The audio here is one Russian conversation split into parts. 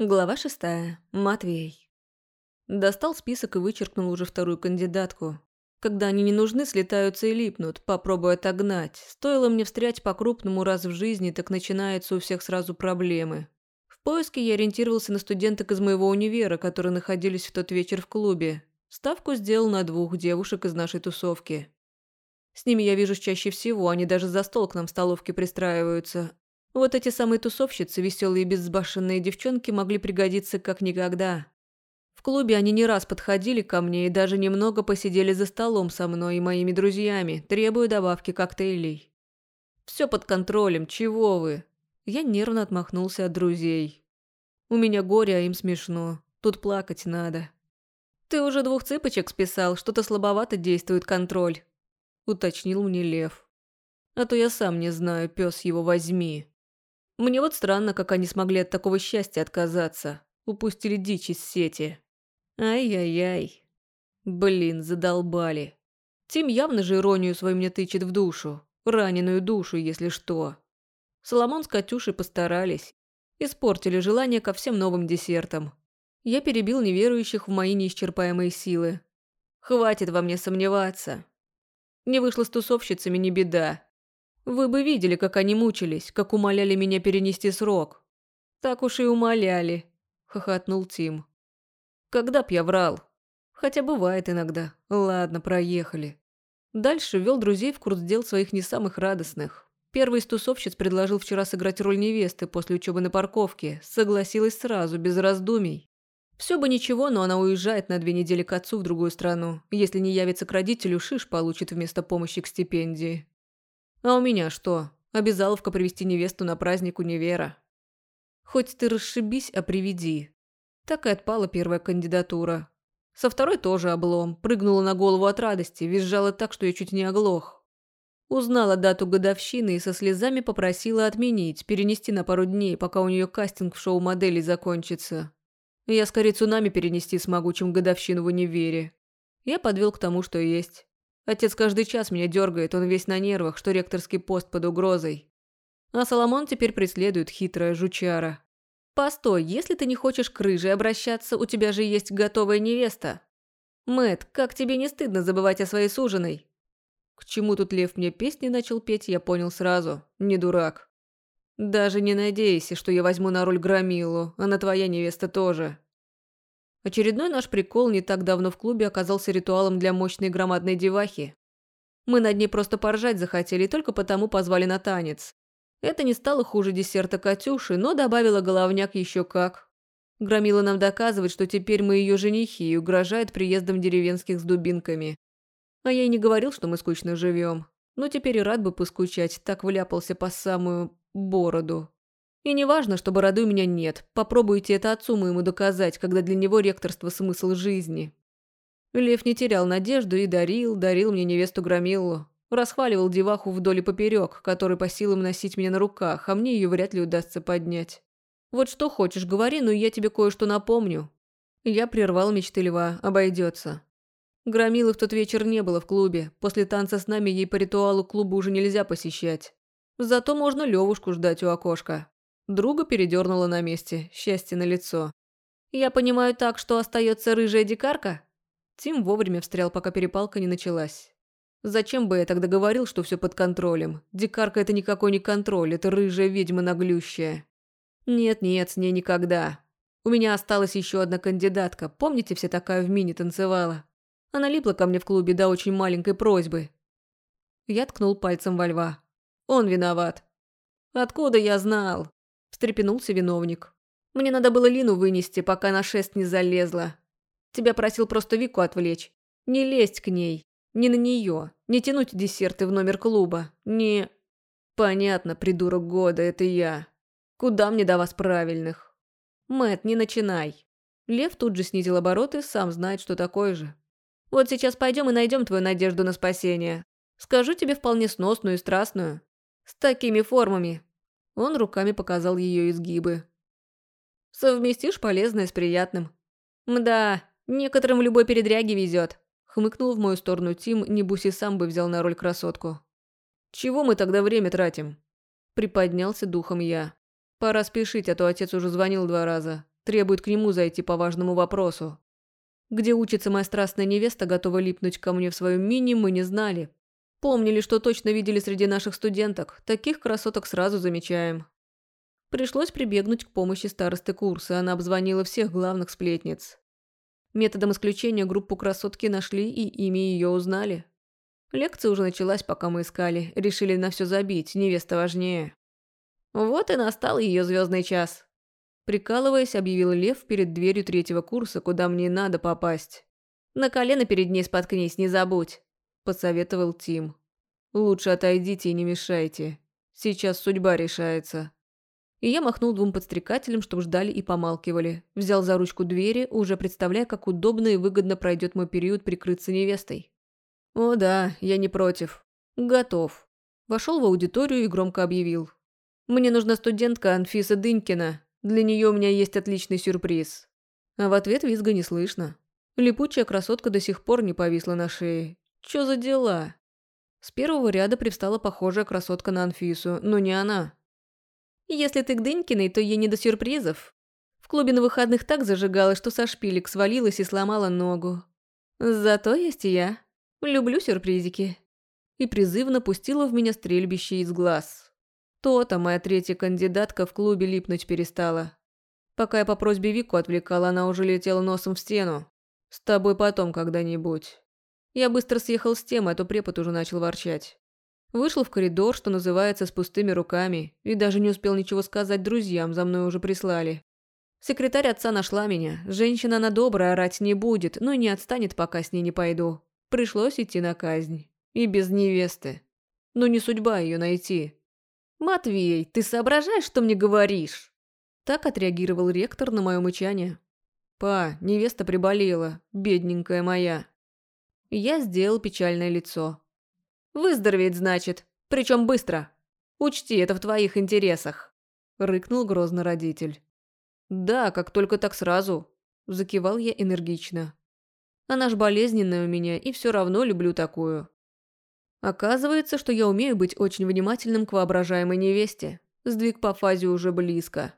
Глава шестая. Матвей. Достал список и вычеркнул уже вторую кандидатку. Когда они не нужны, слетаются и липнут, попробуй отогнать. Стоило мне встрять по-крупному раз в жизни, так начинаются у всех сразу проблемы. В поиске я ориентировался на студенток из моего универа, которые находились в тот вечер в клубе. Ставку сделал на двух девушек из нашей тусовки. С ними я вижусь чаще всего, они даже за стол к нам в столовке пристраиваются. Вот эти самые тусовщицы, веселые и безбашенные девчонки, могли пригодиться как никогда. В клубе они не раз подходили ко мне и даже немного посидели за столом со мной и моими друзьями, требуя добавки коктейлей. «Все под контролем, чего вы?» Я нервно отмахнулся от друзей. «У меня горе, а им смешно. Тут плакать надо». «Ты уже двух цыпочек списал, что-то слабовато действует контроль», — уточнил мне Лев. «А то я сам не знаю, пес его возьми». Мне вот странно, как они смогли от такого счастья отказаться. Упустили дичь из сети. Ай-яй-яй. Блин, задолбали. Тим явно же иронию свою мне тычет в душу. Раненую душу, если что. Соломон с Катюшей постарались. Испортили желание ко всем новым десертам. Я перебил неверующих в мои неисчерпаемые силы. Хватит во мне сомневаться. Не вышло с тусовщицами не беда. Вы бы видели, как они мучились, как умоляли меня перенести срок. Так уж и умоляли, хохотнул Тим. Когда б я врал? Хотя бывает иногда. Ладно, проехали. Дальше вел друзей в курс дел своих не самых радостных. Первый из тусовщиц предложил вчера сыграть роль невесты после учебы на парковке. Согласилась сразу, без раздумий. Все бы ничего, но она уезжает на две недели к отцу в другую страну. Если не явится к родителю, шиш получит вместо помощи к стипендии. А у меня что? Обязаловка привести невесту на праздник универа. Хоть ты расшибись, а приведи. Так и отпала первая кандидатура. Со второй тоже облом. Прыгнула на голову от радости, визжала так, что я чуть не оглох. Узнала дату годовщины и со слезами попросила отменить, перенести на пару дней, пока у нее кастинг в шоу моделей закончится. Я скорее цунами перенести смогу, чем годовщину в универе. Я подвел к тому, что есть. Отец каждый час меня дергает, он весь на нервах, что ректорский пост под угрозой. А Соломон теперь преследует хитрая жучара. «Постой, если ты не хочешь к рыжей обращаться, у тебя же есть готовая невеста. Мэт, как тебе не стыдно забывать о своей суженой?» К чему тут Лев мне песни начал петь, я понял сразу. Не дурак. Даже не надейся, что я возьму на роль Громилу, она твоя невеста тоже. Очередной наш прикол не так давно в клубе оказался ритуалом для мощной громадной девахи. Мы над ней просто поржать захотели и только потому позвали на танец. Это не стало хуже десерта Катюши, но добавило головняк еще как. Громила нам доказывать, что теперь мы ее женихи и угрожает приездом деревенских с дубинками. А я и не говорил, что мы скучно живем. Но теперь и рад бы поскучать, так вляпался по самую бороду. И не важно, что бороды у меня нет. Попробуйте это отцу моему доказать, когда для него ректорство – смысл жизни. Лев не терял надежду и дарил, дарил мне невесту Громиллу. Расхваливал деваху вдоль и поперек, который по силам носить меня на руках, а мне ее вряд ли удастся поднять. Вот что хочешь, говори, но я тебе кое-что напомню. Я прервал мечты льва, обойдется. Громилы в тот вечер не было в клубе. После танца с нами ей по ритуалу клуба уже нельзя посещать. Зато можно Левушку ждать у окошка. Друга передернула на месте, счастье на лицо. «Я понимаю так, что остается рыжая дикарка?» Тим вовремя встрял, пока перепалка не началась. «Зачем бы я тогда говорил, что все под контролем? Дикарка – это никакой не контроль, это рыжая ведьма наглющая». «Нет-нет, с ней никогда. У меня осталась еще одна кандидатка. Помните, все такая в мини танцевала? Она липла ко мне в клубе до очень маленькой просьбы». Я ткнул пальцем во льва. «Он виноват». «Откуда я знал?» Встрепенулся виновник. «Мне надо было Лину вынести, пока на шест не залезла. Тебя просил просто Вику отвлечь. Не лезть к ней, не на нее, не тянуть десерты в номер клуба, не...» «Понятно, придурок года, это я. Куда мне до вас правильных?» Мэт, не начинай». Лев тут же снизил обороты, сам знает, что такое же. «Вот сейчас пойдем и найдем твою надежду на спасение. Скажу тебе вполне сносную и страстную. С такими формами, он руками показал ее изгибы. «Совместишь полезное с приятным». «Мда, некоторым любой передряге везет», — хмыкнул в мою сторону Тим, небось и сам бы взял на роль красотку. «Чего мы тогда время тратим?» Приподнялся духом я. «Пора спешить, а то отец уже звонил два раза. Требует к нему зайти по важному вопросу. Где учится моя страстная невеста, готова липнуть ко мне в своем мини, мы не знали. Помнили, что точно видели среди наших студенток. Таких красоток сразу замечаем. Пришлось прибегнуть к помощи старосты курса. Она обзвонила всех главных сплетниц. Методом исключения группу красотки нашли и имя ее узнали. Лекция уже началась, пока мы искали. Решили на все забить, невеста важнее. Вот и настал ее звездный час. Прикалываясь, объявил Лев перед дверью третьего курса, куда мне надо попасть. «На колено перед ней споткнись, не забудь», – посоветовал Тим. «Лучше отойдите и не мешайте. Сейчас судьба решается». И я махнул двум подстрекателям, чтобы ждали и помалкивали. Взял за ручку двери, уже представляя, как удобно и выгодно пройдет мой период прикрыться невестой. «О да, я не против. Готов». Вошел в аудиторию и громко объявил. «Мне нужна студентка Анфиса Дынькина. Для нее у меня есть отличный сюрприз». А в ответ визга не слышно. Липучая красотка до сих пор не повисла на шее. Чё за дела? С первого ряда привстала похожая красотка на Анфису, но не она. «Если ты к Дынькиной, то ей не до сюрпризов. В клубе на выходных так зажигалась, что со шпилек свалилась и сломала ногу. Зато есть и я». Люблю сюрпризики. И призывно пустила в меня стрельбище из глаз. То-то моя третья кандидатка в клубе липнуть перестала. Пока я по просьбе Вику отвлекала, она уже летела носом в стену. С тобой потом когда-нибудь. Я быстро съехал с темы, а то препод уже начал ворчать. Вышел в коридор, что называется, с пустыми руками, и даже не успел ничего сказать друзьям, за мной уже прислали. Секретарь отца нашла меня. Женщина она добрая, орать не будет, но и не отстанет, пока с ней не пойду. Пришлось идти на казнь. И без невесты. Но не судьба ее найти. «Матвей, ты соображаешь, что мне говоришь?» Так отреагировал ректор на мое мычание. «Па, невеста приболела, бедненькая моя». Я сделал печальное лицо. «Выздороветь, значит. Причем быстро. Учти, это в твоих интересах», — рыкнул грозно родитель. «Да, как только так сразу», — закивал я энергично. Она ж болезненная у меня, и все равно люблю такую. Оказывается, что я умею быть очень внимательным к воображаемой невесте. Сдвиг по фазе уже близко.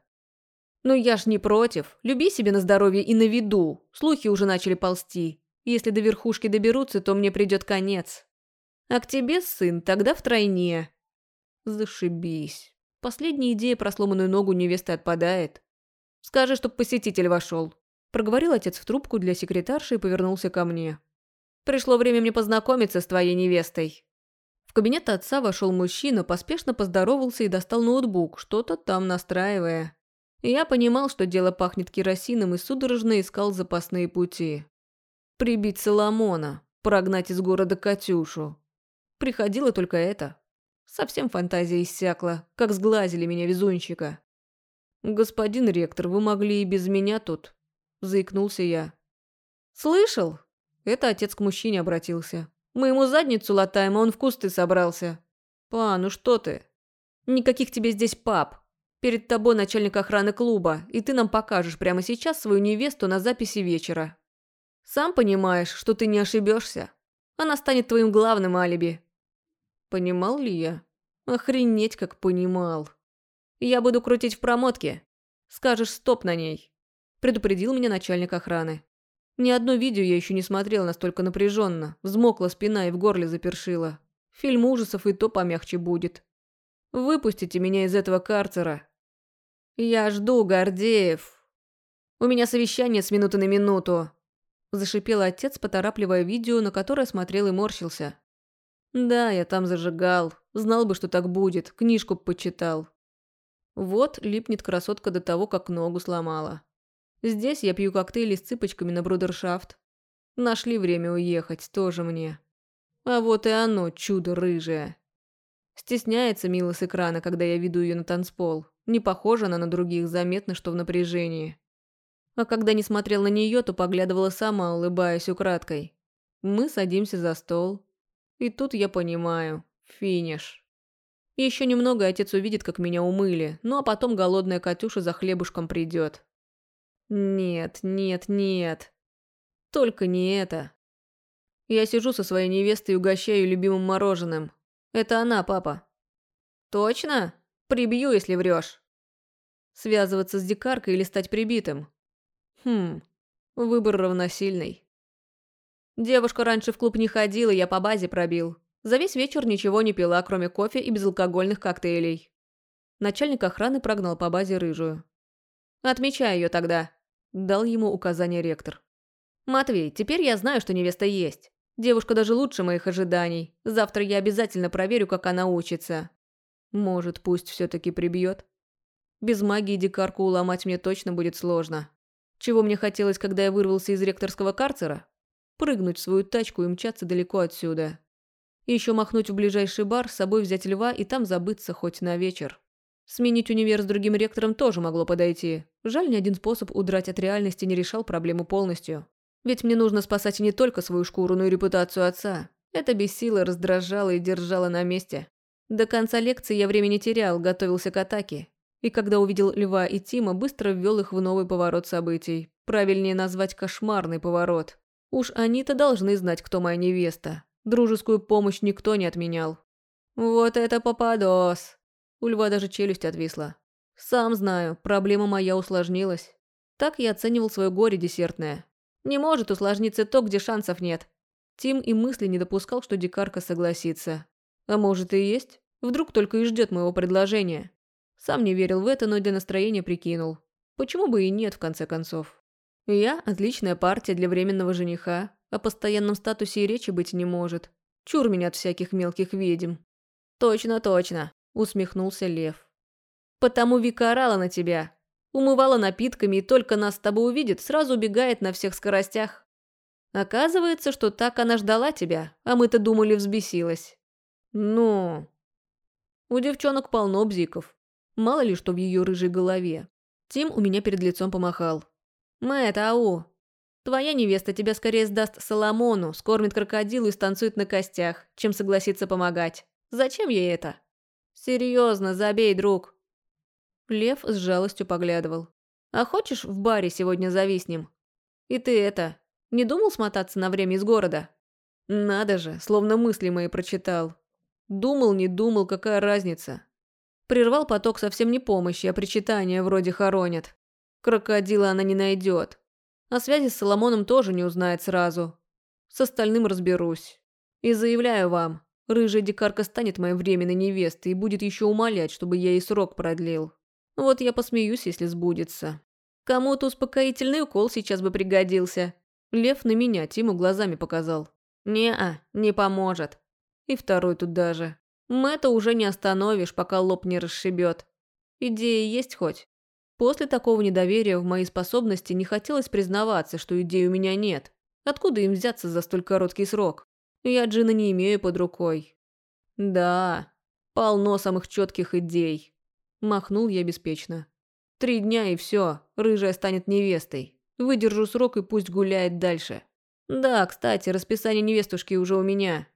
Но я ж не против. Люби себе на здоровье и на виду. Слухи уже начали ползти. Если до верхушки доберутся, то мне придет конец. А к тебе, сын, тогда втройне. Зашибись. Последняя идея про сломанную ногу невесты отпадает. Скажи, чтоб посетитель вошел. Проговорил отец в трубку для секретарши и повернулся ко мне. «Пришло время мне познакомиться с твоей невестой». В кабинет отца вошел мужчина, поспешно поздоровался и достал ноутбук, что-то там настраивая. я понимал, что дело пахнет керосином и судорожно искал запасные пути. Прибить Соломона, прогнать из города Катюшу. Приходило только это. Совсем фантазия иссякла, как сглазили меня везунчика. «Господин ректор, вы могли и без меня тут», – заикнулся я. «Слышал?» Это отец к мужчине обратился. «Мы ему задницу латаем, а он в кусты собрался». «Па, ну что ты?» «Никаких тебе здесь пап. Перед тобой начальник охраны клуба, и ты нам покажешь прямо сейчас свою невесту на записи вечера. Сам понимаешь, что ты не ошибешься. Она станет твоим главным алиби». Понимал ли я? Охренеть, как понимал. Я буду крутить в промотке. Скажешь стоп на ней предупредил меня начальник охраны. Ни одно видео я еще не смотрел настолько напряженно. Взмокла спина и в горле запершила. Фильм ужасов и то помягче будет. Выпустите меня из этого карцера. Я жду, Гордеев. У меня совещание с минуты на минуту. Зашипел отец, поторапливая видео, на которое смотрел и морщился. Да, я там зажигал. Знал бы, что так будет. Книжку почитал. Вот липнет красотка до того, как ногу сломала. Здесь я пью коктейли с цыпочками на брудершафт. Нашли время уехать, тоже мне. А вот и оно, чудо рыжее. Стесняется Мила с экрана, когда я веду ее на танцпол. Не похожа она на других, заметно, что в напряжении. А когда не смотрел на нее, то поглядывала сама, улыбаясь украдкой. Мы садимся за стол. И тут я понимаю. Финиш. Еще немного отец увидит, как меня умыли, ну а потом голодная Катюша за хлебушком придет. Нет, нет, нет. Только не это. Я сижу со своей невестой и угощаю любимым мороженым. Это она, папа. Точно? Прибью, если врешь. Связываться с дикаркой или стать прибитым? Хм, выбор равносильный. Девушка раньше в клуб не ходила, я по базе пробил. За весь вечер ничего не пила, кроме кофе и безалкогольных коктейлей. Начальник охраны прогнал по базе рыжую. «Отмечай ее тогда», – дал ему указание ректор. «Матвей, теперь я знаю, что невеста есть. Девушка даже лучше моих ожиданий. Завтра я обязательно проверю, как она учится. Может, пусть все-таки прибьет. Без магии дикарку уломать мне точно будет сложно. Чего мне хотелось, когда я вырвался из ректорского карцера? Прыгнуть в свою тачку и мчаться далеко отсюда. И еще махнуть в ближайший бар, с собой взять льва и там забыться хоть на вечер. Сменить универ с другим ректором тоже могло подойти. Жаль, ни один способ удрать от реальности не решал проблему полностью. Ведь мне нужно спасать не только свою шкуру, но и репутацию отца. Это бесило, раздражало и держало на месте. До конца лекции я времени терял, готовился к атаке. И когда увидел Льва и Тима, быстро ввел их в новый поворот событий. Правильнее назвать кошмарный поворот. Уж они-то должны знать, кто моя невеста. Дружескую помощь никто не отменял. Вот это попадос. У Льва даже челюсть отвисла. Сам знаю, проблема моя усложнилась. Так я оценивал свое горе десертное. Не может усложниться то, где шансов нет. Тим и мысли не допускал, что дикарка согласится. А может и есть? Вдруг только и ждет моего предложения. Сам не верил в это, но для настроения прикинул. Почему бы и нет, в конце концов? Я – отличная партия для временного жениха, о постоянном статусе и речи быть не может. Чур меня от всяких мелких ведьм. «Точно, точно», – усмехнулся Лев. «Потому Вика орала на тебя, умывала напитками и только нас с тобой увидит, сразу убегает на всех скоростях. Оказывается, что так она ждала тебя, а мы-то думали взбесилась. Ну... У девчонок полно бзиков. Мало ли, что в ее рыжей голове. Тим у меня перед лицом помахал. «Мэтт, ау! Твоя невеста тебя скорее сдаст Соломону, скормит крокодилу и станцует на костях, чем согласится помогать. Зачем ей это?» «Серьезно, забей, друг. Лев с жалостью поглядывал. «А хочешь, в баре сегодня зависнем? И ты это, не думал смотаться на время из города?» «Надо же, словно мысли мои прочитал. Думал, не думал, какая разница?» Прервал поток совсем не помощи, а причитания вроде хоронят. Крокодила она не найдет. О связи с Соломоном тоже не узнает сразу. С остальным разберусь. И заявляю вам, рыжая дикарка станет моей временной невестой и будет еще умолять, чтобы я ей срок продлил. Вот я посмеюсь, если сбудется. Кому-то успокоительный укол сейчас бы пригодился. Лев на меня Тиму глазами показал. Не-а, не поможет. И второй тут даже. Мэтта уже не остановишь, пока лоб не расшибет. Идея есть хоть? После такого недоверия в мои способности не хотелось признаваться, что идей у меня нет. Откуда им взяться за столь короткий срок? Я Джина не имею под рукой. Да, полно самых четких идей. Махнул я беспечно. Три дня и все, рыжая станет невестой. Выдержу срок и пусть гуляет дальше. Да, кстати, расписание невестушки уже у меня.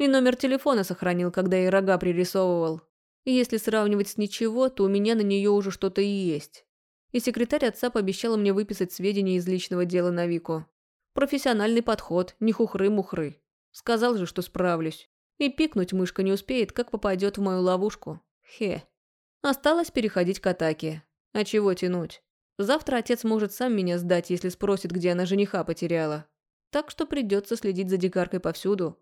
И номер телефона сохранил, когда ей рога пририсовывал. если сравнивать с ничего, то у меня на нее уже что-то и есть. И секретарь отца пообещала мне выписать сведения из личного дела на Вику. Профессиональный подход, не хухры-мухры. Сказал же, что справлюсь. И пикнуть мышка не успеет, как попадет в мою ловушку. Хе. Осталось переходить к атаке. А чего тянуть? Завтра отец может сам меня сдать, если спросит, где она жениха потеряла. Так что придется следить за дикаркой повсюду.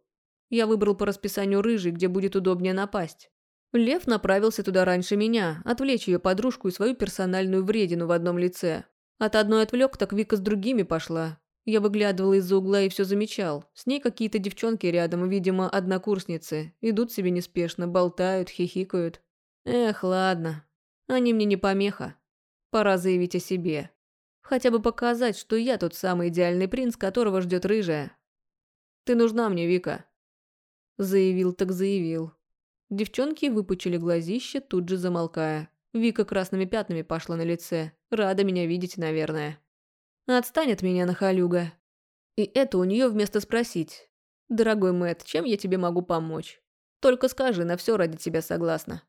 Я выбрал по расписанию рыжий, где будет удобнее напасть. Лев направился туда раньше меня, отвлечь ее подружку и свою персональную вредину в одном лице. От одной отвлек, так Вика с другими пошла. Я выглядывал из-за угла и все замечал. С ней какие-то девчонки рядом, видимо, однокурсницы. Идут себе неспешно, болтают, хихикают. Эх, ладно. Они мне не помеха. Пора заявить о себе. Хотя бы показать, что я тот самый идеальный принц, которого ждет рыжая. Ты нужна мне, Вика. Заявил так заявил. Девчонки выпучили глазище, тут же замолкая. Вика красными пятнами пошла на лице. Рада меня видеть, наверное. Отстань от меня, нахалюга. И это у нее вместо спросить. Дорогой Мэт, чем я тебе могу помочь? Только скажи, на все ради тебя согласна.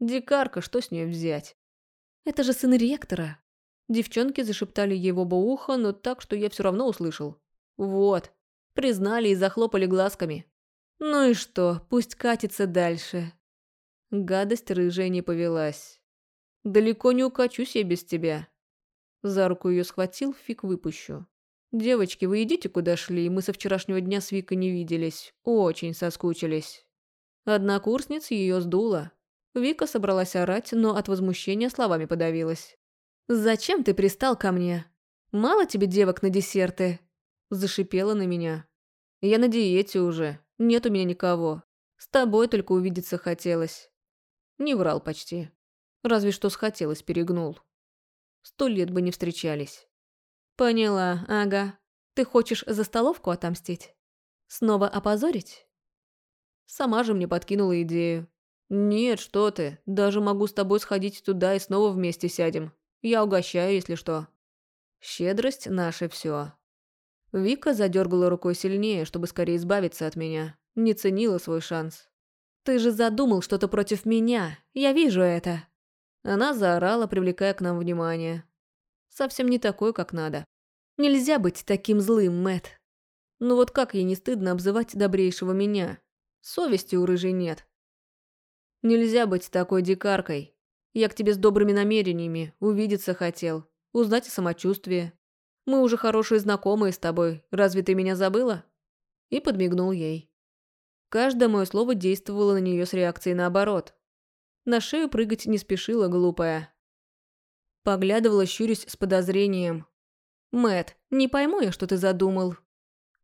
Дикарка, что с нее взять? Это же сын ректора. Девчонки зашептали его бы ухо, но так, что я все равно услышал. Вот. Признали и захлопали глазками. Ну и что, пусть катится дальше. Гадость рыжая не повелась. Далеко не укачусь я без тебя. За руку ее схватил, фиг выпущу. «Девочки, вы идите куда шли, мы со вчерашнего дня с Викой не виделись. Очень соскучились». Однокурсниц ее сдуло. Вика собралась орать, но от возмущения словами подавилась. «Зачем ты пристал ко мне? Мало тебе девок на десерты?» Зашипела на меня. «Я на диете уже. Нет у меня никого. С тобой только увидеться хотелось». Не врал почти. Разве что схотелось перегнул. Сто лет бы не встречались. «Поняла, ага. Ты хочешь за столовку отомстить? Снова опозорить?» Сама же мне подкинула идею. «Нет, что ты. Даже могу с тобой сходить туда и снова вместе сядем. Я угощаю, если что». Щедрость – наше все. Вика задергала рукой сильнее, чтобы скорее избавиться от меня. Не ценила свой шанс. «Ты же задумал что-то против меня. Я вижу это». Она заорала, привлекая к нам внимание. Совсем не такой, как надо. Нельзя быть таким злым, Мэт. Ну вот как ей не стыдно обзывать добрейшего меня? Совести у рыжей нет. Нельзя быть такой дикаркой. Я к тебе с добрыми намерениями, увидеться хотел, узнать о самочувствии. Мы уже хорошие знакомые с тобой, разве ты меня забыла?» И подмигнул ей. Каждое мое слово действовало на нее с реакцией наоборот. На шею прыгать не спешила глупая. Поглядывала, щурясь с подозрением, Мэт, не пойму я, что ты задумал.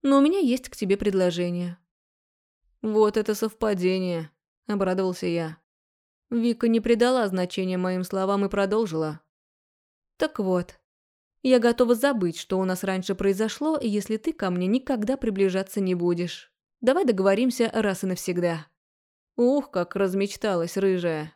Но у меня есть к тебе предложение». «Вот это совпадение», – обрадовался я. Вика не придала значения моим словам и продолжила. «Так вот, я готова забыть, что у нас раньше произошло, если ты ко мне никогда приближаться не будешь. Давай договоримся раз и навсегда». Ух, как размечталась рыжая.